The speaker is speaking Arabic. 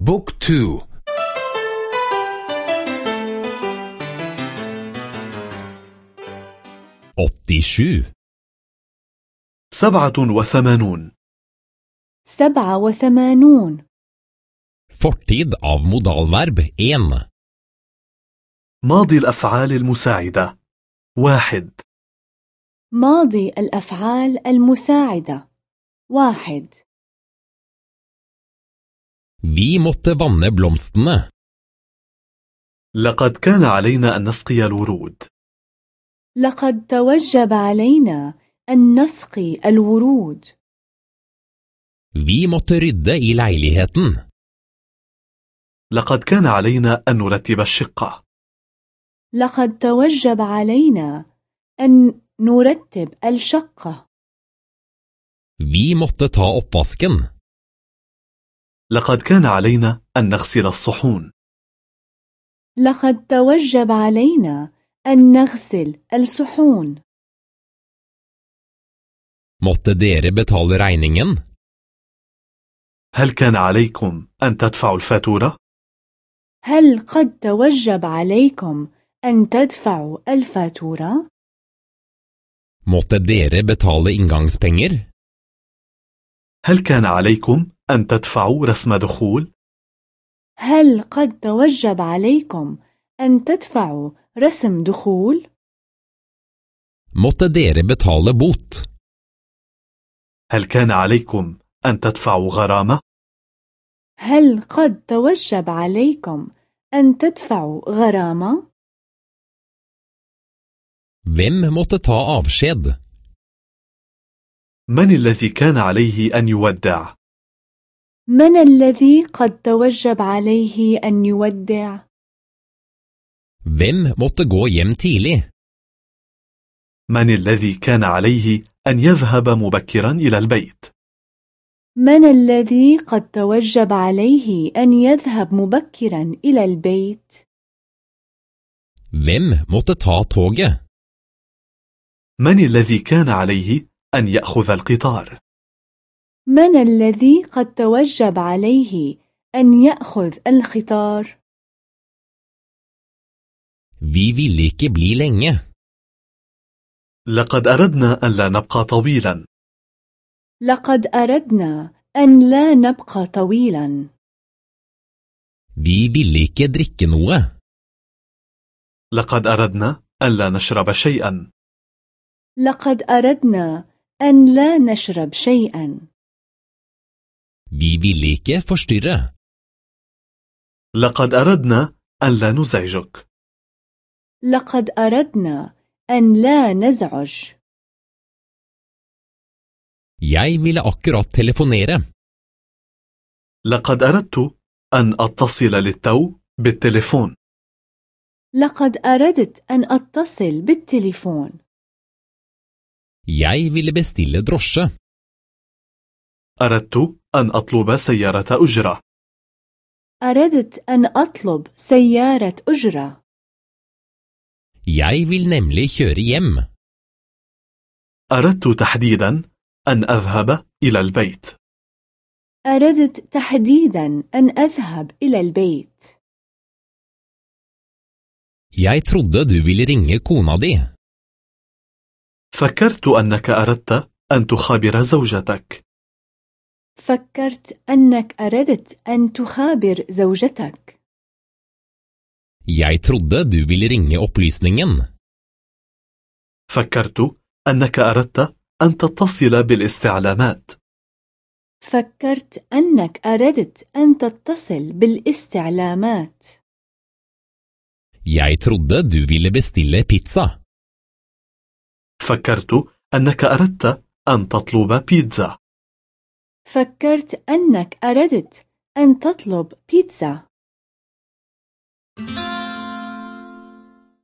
بوك تو. åttiosju سبعة وثمانون. سبعة وثمانون. Fortid av modalverb 1 ماضي الأفعال المساعدة. واحد. ماضي الأفعال المساعدة. واحد. Vi måtte vanne blomstene. لقد كان علينا أن نسقي الورود لقد توجب علينا أن نسقي الورود Vi måtte rydde i leiligheten. لقد كان علينا أن نرتب الشقة لقد توجب علينا أن نرتب الشقة Vi måtte ta oppvasken. لقد كان علينا أن نغسل الصحون لقد توجب علينا أن نغسل الصحون Måtte dere betale regningen? هل كان عليكم أن تدفعوا الفاتورة؟ هل قد توجب عليكم أن تدفعوا الفاتورة؟ Måtte dere betale inngangspenger? هل كان عليكم أن تدفعوا رسم دخول؟ هل قد توجب عليكم أن تدفعوا رسم دخول؟ Måtte dere betale bot? هل كان عليكم أن تدفعوا غرامة؟ هل قد توجب عليكم أن تدفعوا غرامة؟ Hvem måtte ta avskjed? من الذي كان عليه أن يودع؟ من الذي قد توجب عليه أن يودع؟ Hvem måtte gå hjem tidlig? من الذي كان عليه أن يذهب مبكرا إلى البيت؟ من الذي قد توجب عليه أن يذهب مبكرا إلى البيت؟ Hvem måtte ta toget? من الذي كان عليه أن يأخذ القطار؟ من الذي قد توجب عليه أن يأخذ القطار؟ Vi ville ikke bli lenge. لقد أردنا أن لا نبقى طويلا لقد أردنا أن لا نبقى طويلا Vi ville ikke drikke noe. لقد أردنا أن لا نشرب شيئا لقد أردنا أن لا نشرب شيئا Vi ville ikke forstyrre. لقد أردنا أن لا نزعجك لقد أردنا أن لا نزعج Jeg ville akkurat telefonere. لقد أردت أن أتصل للتو بالتليفون لقد أردت أن أتصل بالتليفون Jeg ville bestille drosje. أردت أن أطلب سيارة أجرة. أردت أن أطلب سيارة أجرة. Jeg vil nemlig kjøre hjem. أردت تحديدا أن أذهب إلى البيت. أردت تحديدا أن أذهب إلى البيت. Jeg trodde du ville ringe kona di. فكرت أنك أردت أن تخابر زوجتك. فكرت أنك أردت أن تخابر زوجتك Jeg trodde du ville ringe opplysningen. فكرت أنك أردت أن تتصل بالاستعلامات فكرت أنك أردت أن تتصل بالاستعلامات Jeg trodde du ville bestille pizza. فكرت أنك أردت أن تطلب بيتزا فكرت أنك أردت أن تطلب بيتزا.